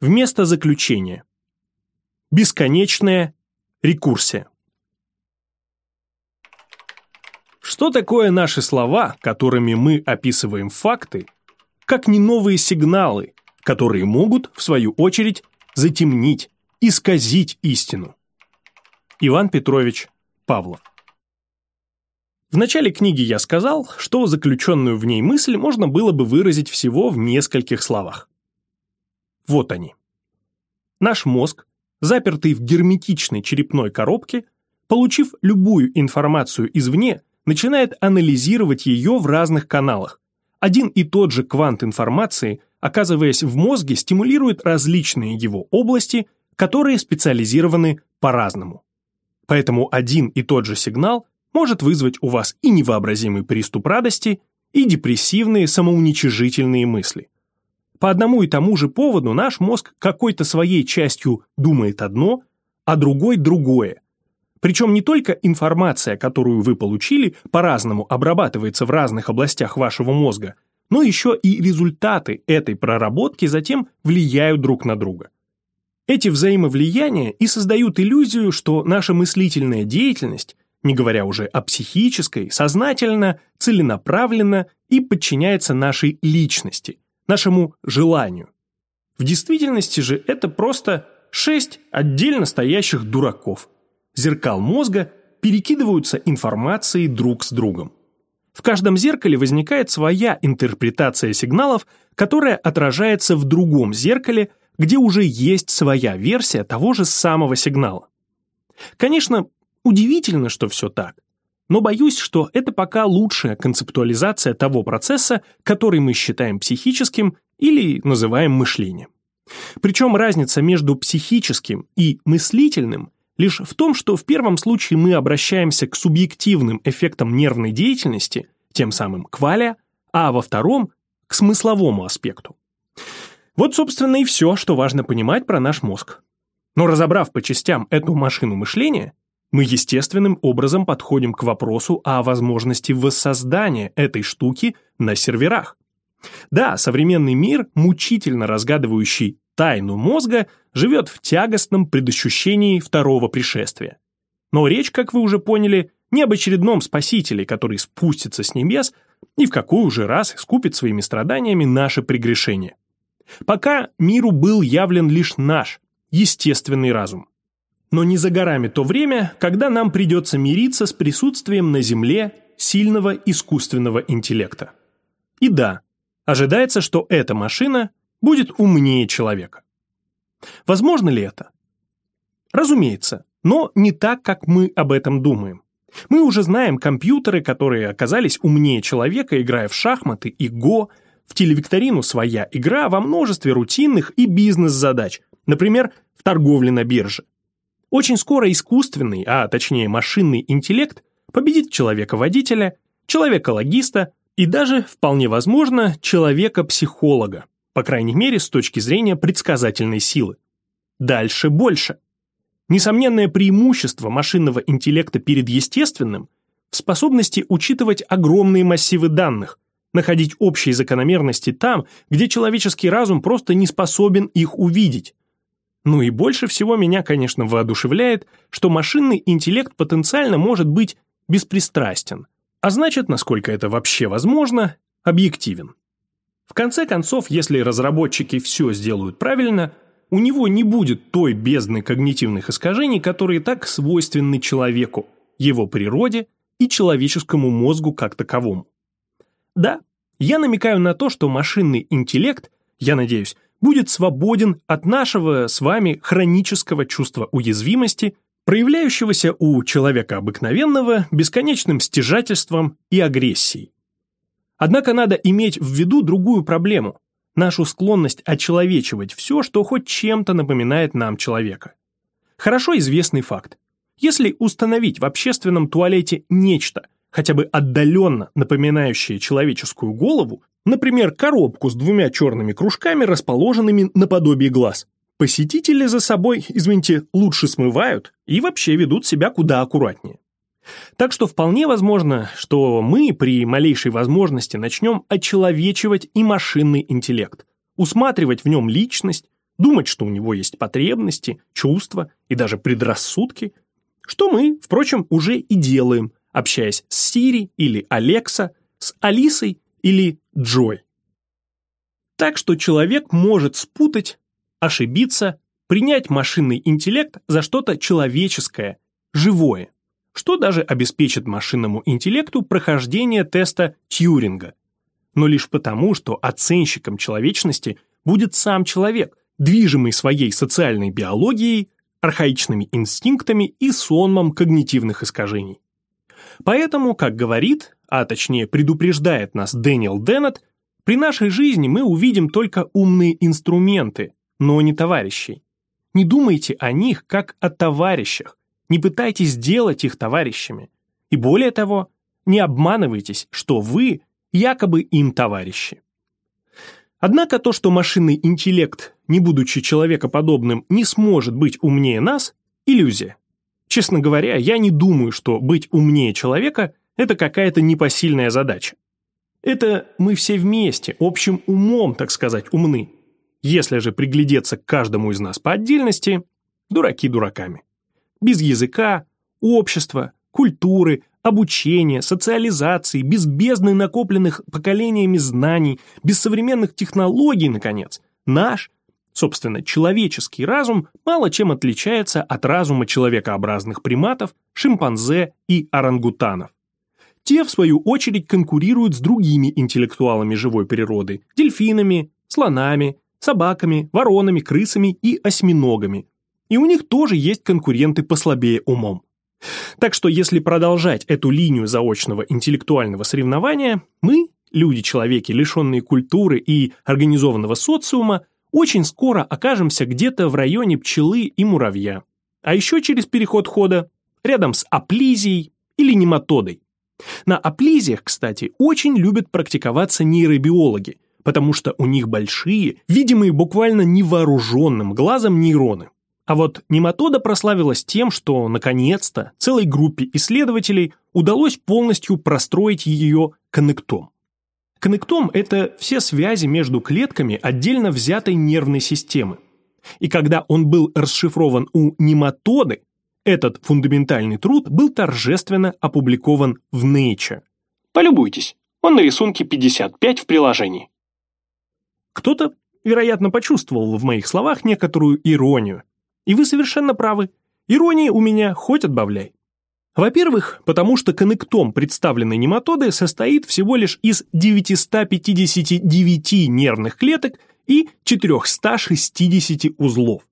вместо заключения. Бесконечная рекурсия. Что такое наши слова, которыми мы описываем факты, как не новые сигналы, которые могут, в свою очередь, затемнить, исказить истину? Иван Петрович Павлов в начале книги я сказал, что заключенную в ней мысль можно было бы выразить всего в нескольких словах. Вот они. Наш мозг, запертый в герметичной черепной коробке, получив любую информацию извне, начинает анализировать ее в разных каналах. Один и тот же квант информации, оказываясь в мозге, стимулирует различные его области, которые специализированы по-разному. Поэтому один и тот же сигнал может вызвать у вас и невообразимый приступ радости, и депрессивные самоуничижительные мысли. По одному и тому же поводу наш мозг какой-то своей частью думает одно, а другой другое. Причем не только информация, которую вы получили, по-разному обрабатывается в разных областях вашего мозга, но еще и результаты этой проработки затем влияют друг на друга. Эти взаимовлияния и создают иллюзию, что наша мыслительная деятельность не говоря уже о психической, сознательно, целенаправленно и подчиняется нашей личности, нашему желанию. В действительности же это просто шесть отдельно стоящих дураков. Зеркал мозга перекидываются информацией друг с другом. В каждом зеркале возникает своя интерпретация сигналов, которая отражается в другом зеркале, где уже есть своя версия того же самого сигнала. Конечно, Удивительно, что все так. Но боюсь, что это пока лучшая концептуализация того процесса, который мы считаем психическим или называем мышлением. Причем разница между психическим и мыслительным лишь в том, что в первом случае мы обращаемся к субъективным эффектам нервной деятельности, тем самым кваля, а во втором – к смысловому аспекту. Вот, собственно, и все, что важно понимать про наш мозг. Но разобрав по частям эту машину мышления, мы естественным образом подходим к вопросу о возможности воссоздания этой штуки на серверах. Да, современный мир, мучительно разгадывающий тайну мозга, живет в тягостном предощущении второго пришествия. Но речь, как вы уже поняли, не об очередном спасителе, который спустится с небес и в какой уже раз скупит своими страданиями наше прегрешение. Пока миру был явлен лишь наш, естественный разум. Но не за горами то время, когда нам придется мириться с присутствием на Земле сильного искусственного интеллекта. И да, ожидается, что эта машина будет умнее человека. Возможно ли это? Разумеется, но не так, как мы об этом думаем. Мы уже знаем компьютеры, которые оказались умнее человека, играя в шахматы и го, в телевикторину своя игра во множестве рутинных и бизнес-задач, например, в торговле на бирже. Очень скоро искусственный, а точнее машинный интеллект победит человека-водителя, человека-логиста и даже, вполне возможно, человека-психолога, по крайней мере, с точки зрения предсказательной силы. Дальше больше. Несомненное преимущество машинного интеллекта перед естественным в способности учитывать огромные массивы данных, находить общие закономерности там, где человеческий разум просто не способен их увидеть, ну и больше всего меня, конечно, воодушевляет, что машинный интеллект потенциально может быть беспристрастен, а значит, насколько это вообще возможно, объективен. В конце концов, если разработчики все сделают правильно, у него не будет той бездны когнитивных искажений, которые так свойственны человеку, его природе и человеческому мозгу как таковому. Да, я намекаю на то, что машинный интеллект, я надеюсь, будет свободен от нашего с вами хронического чувства уязвимости, проявляющегося у человека обыкновенного бесконечным стяжательством и агрессией. Однако надо иметь в виду другую проблему – нашу склонность очеловечивать все, что хоть чем-то напоминает нам человека. Хорошо известный факт. Если установить в общественном туалете нечто, хотя бы отдаленно напоминающее человеческую голову, Например, коробку с двумя черными кружками, расположенными наподобие глаз. Посетители за собой, извините, лучше смывают и вообще ведут себя куда аккуратнее. Так что вполне возможно, что мы при малейшей возможности начнем очеловечивать и машинный интеллект, усматривать в нем личность, думать, что у него есть потребности, чувства и даже предрассудки, что мы, впрочем, уже и делаем, общаясь с Сири или Алекса, с Алисой или Джой. Так что человек может спутать, ошибиться, принять машинный интеллект за что-то человеческое, живое, что даже обеспечит машинному интеллекту прохождение теста Тьюринга. Но лишь потому, что оценщиком человечности будет сам человек, движимый своей социальной биологией, архаичными инстинктами и сонмом когнитивных искажений. Поэтому, как говорит, а точнее предупреждает нас Дэниел Деннет, при нашей жизни мы увидим только умные инструменты, но не товарищей. Не думайте о них как о товарищах, не пытайтесь сделать их товарищами. И более того, не обманывайтесь, что вы якобы им товарищи. Однако то, что машинный интеллект, не будучи человекоподобным, не сможет быть умнее нас – иллюзия. Честно говоря, я не думаю, что быть умнее человека – это какая-то непосильная задача. Это мы все вместе, общим умом, так сказать, умны. Если же приглядеться к каждому из нас по отдельности, дураки дураками. Без языка, общества, культуры, обучения, социализации, без бездны накопленных поколениями знаний, без современных технологий, наконец, наш, собственно, человеческий разум мало чем отличается от разума человекообразных приматов, шимпанзе и орангутанов. Те, в свою очередь, конкурируют с другими интеллектуалами живой природы – дельфинами, слонами, собаками, воронами, крысами и осьминогами. И у них тоже есть конкуренты послабее умом. Так что если продолжать эту линию заочного интеллектуального соревнования, мы, люди-человеки, лишенные культуры и организованного социума, очень скоро окажемся где-то в районе пчелы и муравья. А еще через переход хода рядом с аплизией или нематодой. На аплизиях, кстати, очень любят практиковаться нейробиологи, потому что у них большие, видимые буквально невооруженным глазом нейроны. А вот нематода прославилась тем, что, наконец-то, целой группе исследователей удалось полностью простроить ее коннектом. Коннектом – это все связи между клетками отдельно взятой нервной системы. И когда он был расшифрован у нематоды, этот фундаментальный труд был торжественно опубликован в Nature. Полюбуйтесь, он на рисунке 55 в приложении. Кто-то, вероятно, почувствовал в моих словах некоторую иронию, и вы совершенно правы. Иронии у меня хоть отбавляй. Во-первых, потому что коннектом представленной нематоды состоит всего лишь из 959 нервных клеток и 460 узлов.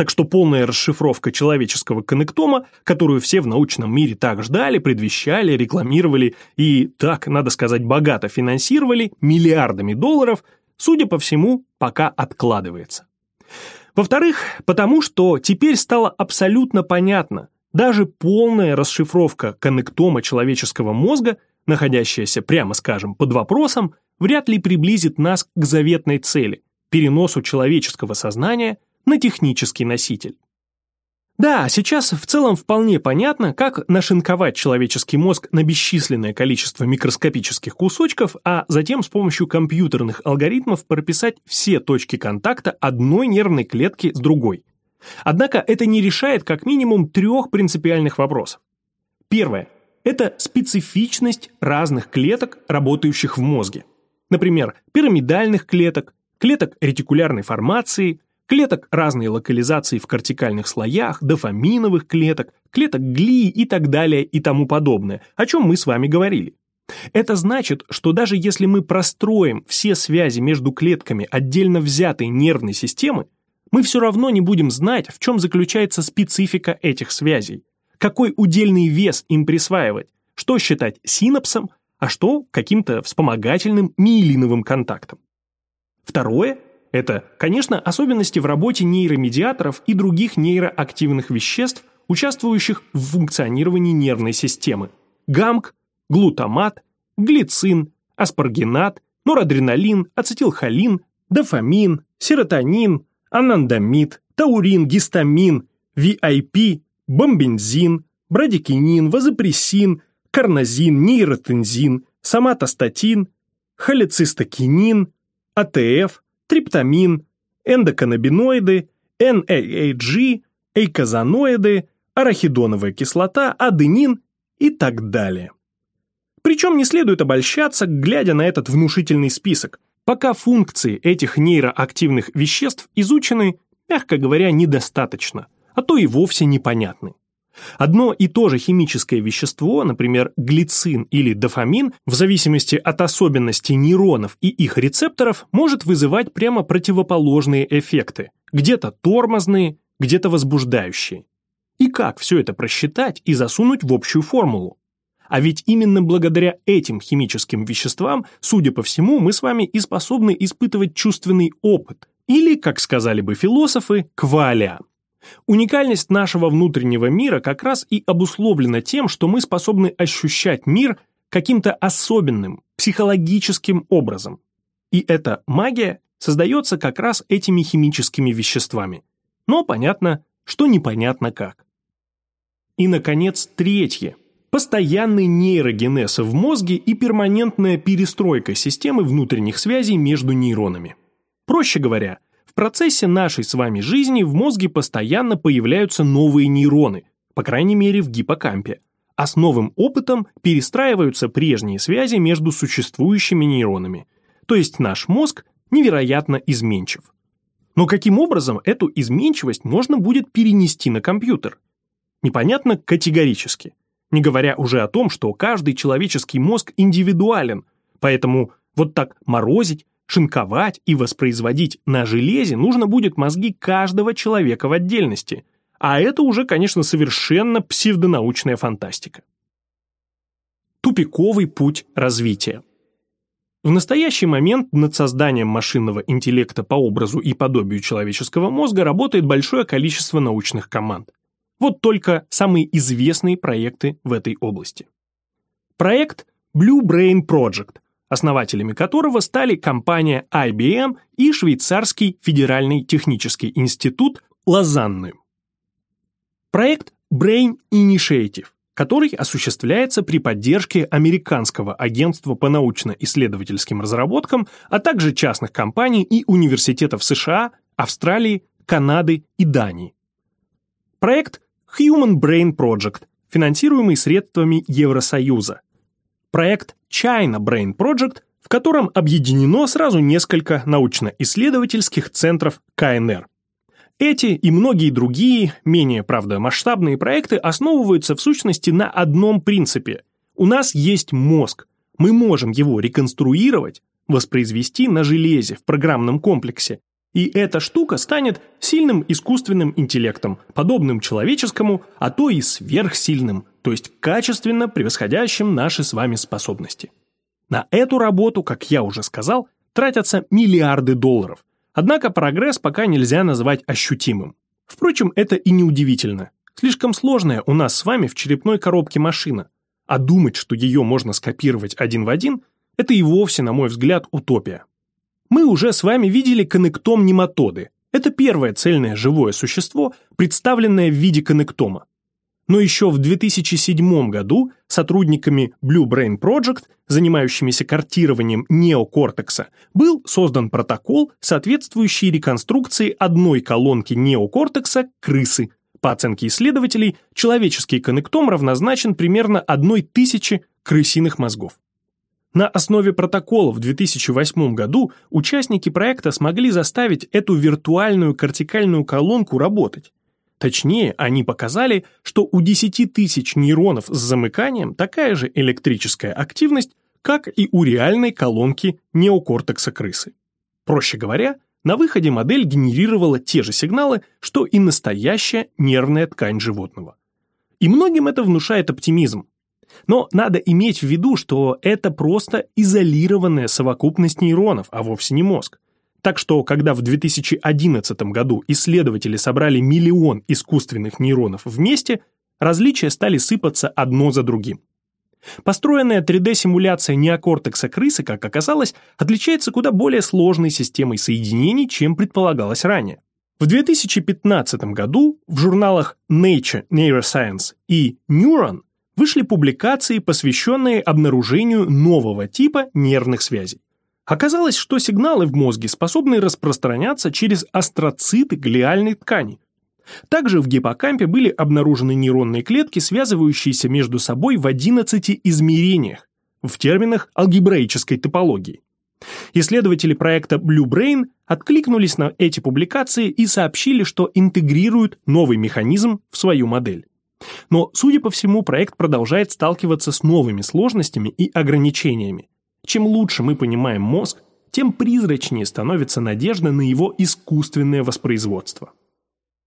Так что полная расшифровка человеческого коннектома, которую все в научном мире так ждали, предвещали, рекламировали и, так, надо сказать, богато финансировали миллиардами долларов, судя по всему, пока откладывается. Во-вторых, потому что теперь стало абсолютно понятно, даже полная расшифровка коннектома человеческого мозга, находящаяся, прямо скажем, под вопросом, вряд ли приблизит нас к заветной цели – переносу человеческого сознания на технический носитель. Да, сейчас в целом вполне понятно, как нашинковать человеческий мозг на бесчисленное количество микроскопических кусочков, а затем с помощью компьютерных алгоритмов прописать все точки контакта одной нервной клетки с другой. Однако это не решает как минимум трех принципиальных вопросов. Первое – это специфичность разных клеток, работающих в мозге. Например, пирамидальных клеток, клеток ретикулярной формации – клеток разной локализации в кортикальных слоях, дофаминовых клеток, клеток глии и так далее и тому подобное, о чем мы с вами говорили. Это значит, что даже если мы простроим все связи между клетками отдельно взятой нервной системы, мы все равно не будем знать, в чем заключается специфика этих связей, какой удельный вес им присваивать, что считать синапсом, а что каким-то вспомогательным миелиновым контактом. Второе – это, конечно, особенности в работе нейромедиаторов и других нейроактивных веществ, участвующих в функционировании нервной системы. ГАМК, глутамат, глицин, аспаргинат, норадреналин, ацетилхолин, дофамин, серотонин, анандамид, таурин, гистамин, VIP, бомбензин, брадикинин, вазопрессин, карнозин, нейротензин, соматостатин, холецистокинин, АТФ, триптамин, эндоканнабиноиды, NAAG, эйкозаноиды, арахидоновая кислота, аденин и так далее. Причем не следует обольщаться, глядя на этот внушительный список, пока функции этих нейроактивных веществ изучены, мягко говоря, недостаточно, а то и вовсе непонятны. Одно и то же химическое вещество, например, глицин или дофамин, в зависимости от особенностей нейронов и их рецепторов, может вызывать прямо противоположные эффекты, где-то тормозные, где-то возбуждающие. И как все это просчитать и засунуть в общую формулу? А ведь именно благодаря этим химическим веществам, судя по всему, мы с вами и способны испытывать чувственный опыт, или, как сказали бы философы, кваля. Уникальность нашего внутреннего мира как раз и обусловлена тем, что мы способны ощущать мир каким-то особенным, психологическим образом. И эта магия создается как раз этими химическими веществами. Но понятно, что непонятно как. И, наконец, третье. Постоянный нейрогенез в мозге и перманентная перестройка системы внутренних связей между нейронами. Проще говоря, в процессе нашей с вами жизни в мозге постоянно появляются новые нейроны, по крайней мере в гиппокампе, а с новым опытом перестраиваются прежние связи между существующими нейронами. То есть наш мозг невероятно изменчив. Но каким образом эту изменчивость можно будет перенести на компьютер? непонятно категорически, не говоря уже о том, что каждый человеческий мозг индивидуален, поэтому вот так морозить, шинковать и воспроизводить на железе нужно будет мозги каждого человека в отдельности, а это уже, конечно, совершенно псевдонаучная фантастика. Тупиковый путь развития. В настоящий момент над созданием машинного интеллекта по образу и подобию человеческого мозга работает большое количество научных команд. Вот только самые известные проекты в этой области. Проект Blue Brain Project, основателями которого стали компания IBM и швейцарский федеральный технический институт Лозанны. Проект Brain Initiative, который осуществляется при поддержке Американского агентства по научно-исследовательским разработкам, а также частных компаний и университетов США, Австралии, Канады и Дании. Проект Human Brain Project, финансируемый средствами Евросоюза. Проект China Brain Project, в котором объединено сразу несколько научно-исследовательских центров КНР. Эти и многие другие, менее, правда, масштабные проекты основываются в сущности на одном принципе. У нас есть мозг, мы можем его реконструировать, воспроизвести на железе в программном комплексе и эта штука станет сильным искусственным интеллектом, подобным человеческому, а то и сверхсильным, то есть качественно превосходящим наши с вами способности. На эту работу, как я уже сказал, тратятся миллиарды долларов. Однако прогресс пока нельзя назвать ощутимым. Впрочем, это и не удивительно. Слишком сложная у нас с вами в черепной коробке машина. А думать, что ее можно скопировать один в один, это и вовсе, на мой взгляд, утопия. Мы уже с вами видели коннектом нематоды. Это первое цельное живое существо, представленное в виде коннектома. Но еще в 2007 году сотрудниками Blue Brain Project, занимающимися картированием неокортекса, был создан протокол, соответствующий реконструкции одной колонки неокортекса крысы. По оценке исследователей, человеческий коннектом равнозначен примерно одной тысяче крысиных мозгов. На основе протокола в 2008 году участники проекта смогли заставить эту виртуальную кортикальную колонку работать. Точнее, они показали, что у 10 тысяч нейронов с замыканием такая же электрическая активность, как и у реальной колонки неокортекса крысы. Проще говоря, на выходе модель генерировала те же сигналы, что и настоящая нервная ткань животного. И многим это внушает оптимизм, но надо иметь в виду, что это просто изолированная совокупность нейронов, а вовсе не мозг. Так что, когда в 2011 году исследователи собрали миллион искусственных нейронов вместе, различия стали сыпаться одно за другим. Построенная 3D-симуляция неокортекса крысы, как оказалось, отличается куда более сложной системой соединений, чем предполагалось ранее. В 2015 году в журналах Nature Neuroscience и Neuron вышли публикации, посвященные обнаружению нового типа нервных связей. Оказалось, что сигналы в мозге способны распространяться через астроциты глиальной ткани. Также в гиппокампе были обнаружены нейронные клетки, связывающиеся между собой в 11 измерениях, в терминах алгебраической топологии. Исследователи проекта Blue Brain откликнулись на эти публикации и сообщили, что интегрируют новый механизм в свою модель. Но, судя по всему, проект продолжает сталкиваться с новыми сложностями и ограничениями. Чем лучше мы понимаем мозг, тем призрачнее становится надежда на его искусственное воспроизводство.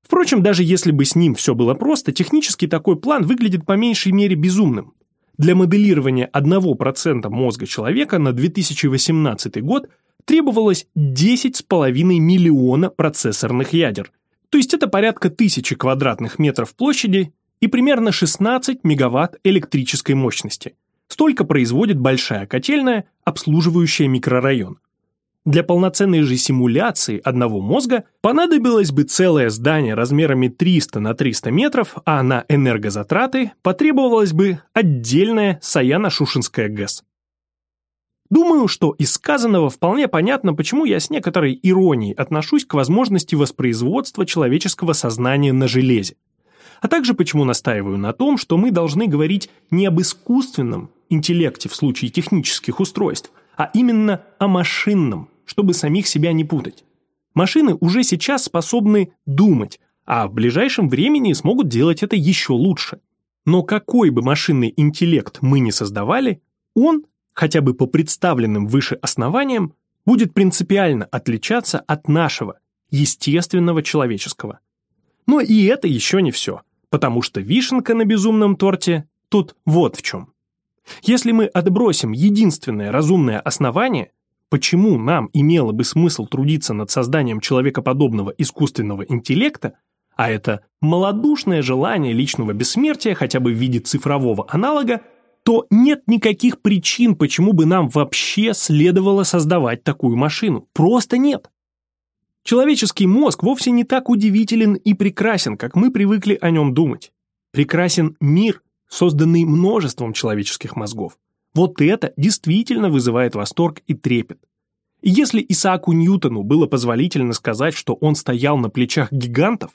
Впрочем, даже если бы с ним все было просто, технически такой план выглядит по меньшей мере безумным. Для моделирования 1% мозга человека на 2018 год требовалось 10,5 миллиона процессорных ядер, то есть это порядка тысячи квадратных метров площади и примерно 16 мегаватт электрической мощности. Столько производит большая котельная, обслуживающая микрорайон. Для полноценной же симуляции одного мозга понадобилось бы целое здание размерами 300 на 300 метров, а на энергозатраты потребовалась бы отдельная Саяно-Шушинская ГЭС. Думаю, что из сказанного вполне понятно, почему я с некоторой иронией отношусь к возможности воспроизводства человеческого сознания на железе. А также почему настаиваю на том, что мы должны говорить не об искусственном интеллекте в случае технических устройств, а именно о машинном, чтобы самих себя не путать. Машины уже сейчас способны думать, а в ближайшем времени смогут делать это еще лучше. Но какой бы машинный интеллект мы ни создавали, он, хотя бы по представленным выше основаниям, будет принципиально отличаться от нашего, естественного человеческого. Но и это еще не все, потому что вишенка на безумном торте тут вот в чем. Если мы отбросим единственное разумное основание, почему нам имело бы смысл трудиться над созданием человекоподобного искусственного интеллекта, а это малодушное желание личного бессмертия хотя бы в виде цифрового аналога, то нет никаких причин, почему бы нам вообще следовало создавать такую машину. Просто нет. Человеческий мозг вовсе не так удивителен и прекрасен, как мы привыкли о нем думать. Прекрасен мир, созданный множеством человеческих мозгов. Вот это действительно вызывает восторг и трепет. И если Исааку Ньютону было позволительно сказать, что он стоял на плечах гигантов,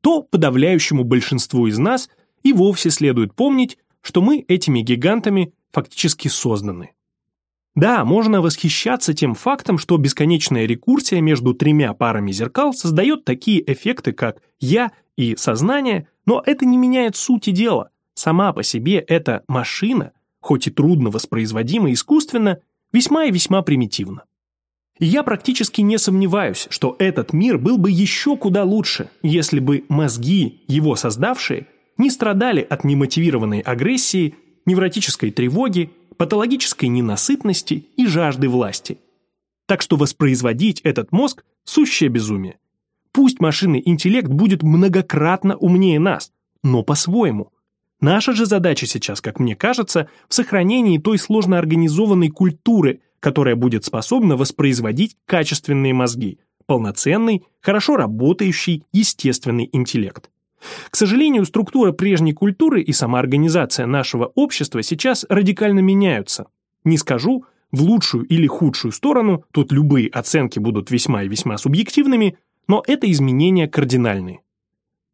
то подавляющему большинству из нас и вовсе следует помнить, что мы этими гигантами фактически созданы. Да, можно восхищаться тем фактом, что бесконечная рекурсия между тремя парами зеркал создает такие эффекты, как «я» и «сознание», но это не меняет сути дела. Сама по себе эта машина хоть и трудно воспроизводимо искусственно, весьма и весьма примитивно. И я практически не сомневаюсь, что этот мир был бы еще куда лучше, если бы мозги, его создавшие, не страдали от немотивированной агрессии, невротической тревоги, патологической ненасытности и жажды власти. Так что воспроизводить этот мозг – сущее безумие. Пусть машинный интеллект будет многократно умнее нас, но по-своему – Наша же задача сейчас, как мне кажется, в сохранении той сложно организованной культуры, которая будет способна воспроизводить качественные мозги, полноценный, хорошо работающий естественный интеллект. К сожалению, структура прежней культуры и самоорганизация нашего общества сейчас радикально меняются. Не скажу, в лучшую или худшую сторону, тут любые оценки будут весьма и весьма субъективными, но это изменения кардинальные.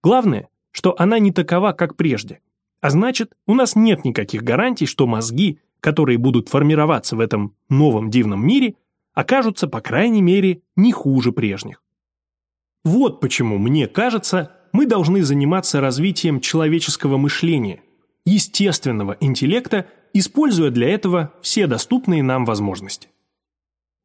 Главное, что она не такова, как прежде – а значит, у нас нет никаких гарантий, что мозги, которые будут формироваться в этом новом дивном мире, окажутся, по крайней мере, не хуже прежних. Вот почему, мне кажется, мы должны заниматься развитием человеческого мышления, естественного интеллекта, используя для этого все доступные нам возможности.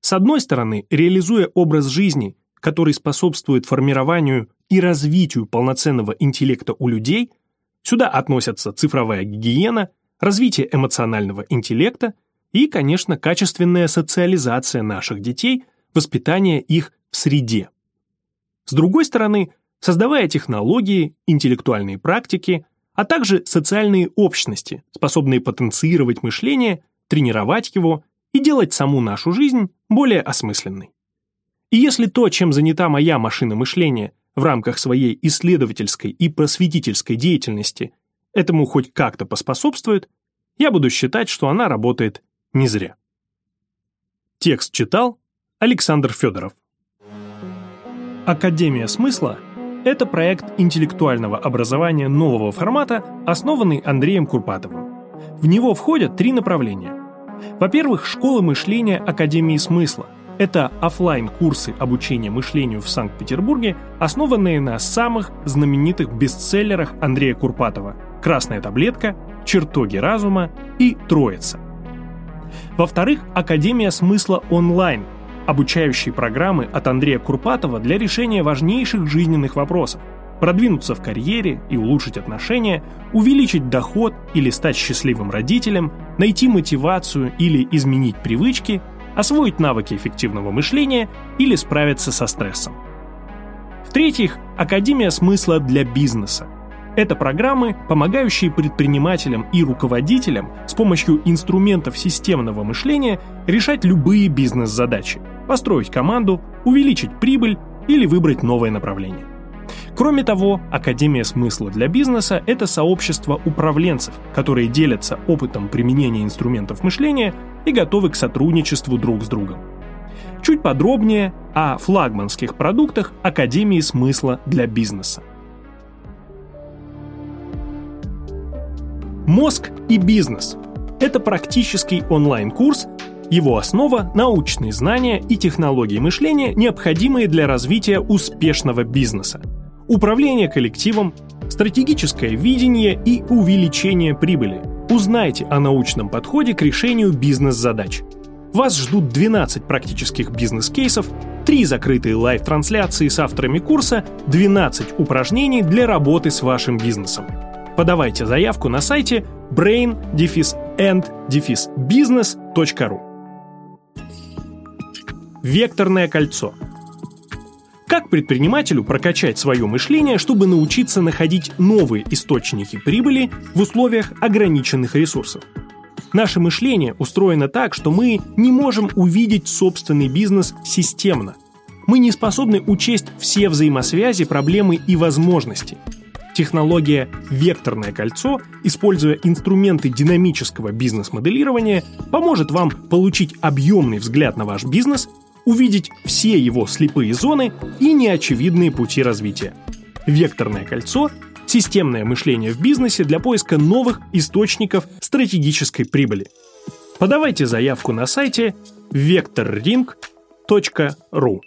С одной стороны, реализуя образ жизни, который способствует формированию и развитию полноценного интеллекта у людей – Сюда относятся цифровая гигиена, развитие эмоционального интеллекта и, конечно, качественная социализация наших детей, воспитание их в среде. С другой стороны, создавая технологии, интеллектуальные практики, а также социальные общности, способные потенцировать мышление, тренировать его и делать саму нашу жизнь более осмысленной. И если то, чем занята моя машина мышления, в рамках своей исследовательской и просветительской деятельности этому хоть как-то поспособствует, я буду считать, что она работает не зря. Текст читал Александр Федоров. Академия смысла – это проект интеллектуального образования нового формата, основанный Андреем Курпатовым. В него входят три направления. Во-первых, школа мышления Академии смысла – это офлайн курсы обучения мышлению в Санкт-Петербурге, основанные на самых знаменитых бестселлерах Андрея Курпатова «Красная таблетка», «Чертоги разума» и «Троица». Во-вторых, Академия смысла онлайн, обучающие программы от Андрея Курпатова для решения важнейших жизненных вопросов – продвинуться в карьере и улучшить отношения, увеличить доход или стать счастливым родителем, найти мотивацию или изменить привычки – освоить навыки эффективного мышления или справиться со стрессом. В-третьих, Академия смысла для бизнеса. Это программы, помогающие предпринимателям и руководителям с помощью инструментов системного мышления решать любые бизнес-задачи, построить команду, увеличить прибыль или выбрать новое направление. Кроме того, Академия смысла для бизнеса – это сообщество управленцев, которые делятся опытом применения инструментов мышления и готовы к сотрудничеству друг с другом. Чуть подробнее о флагманских продуктах Академии смысла для бизнеса. Мозг и бизнес – это практический онлайн-курс, его основа – научные знания и технологии мышления, необходимые для развития успешного бизнеса. Управление коллективом, стратегическое видение и увеличение прибыли – Узнайте о научном подходе к решению бизнес-задач. Вас ждут 12 практических бизнес-кейсов, 3 закрытые live-трансляции с авторами курса, 12 упражнений для работы с вашим бизнесом. Подавайте заявку на сайте brain-and-business.ru Векторное кольцо – как предпринимателю прокачать свое мышление, чтобы научиться находить новые источники прибыли в условиях ограниченных ресурсов? Наше мышление устроено так, что мы не можем увидеть собственный бизнес системно. Мы не способны учесть все взаимосвязи, проблемы и возможности. Технология «Векторное кольцо», используя инструменты динамического бизнес-моделирования, поможет вам получить объемный взгляд на ваш бизнес увидеть все его слепые зоны и неочевидные пути развития. Векторное кольцо – системное мышление в бизнесе для поиска новых источников стратегической прибыли. Подавайте заявку на сайте vectorring.ru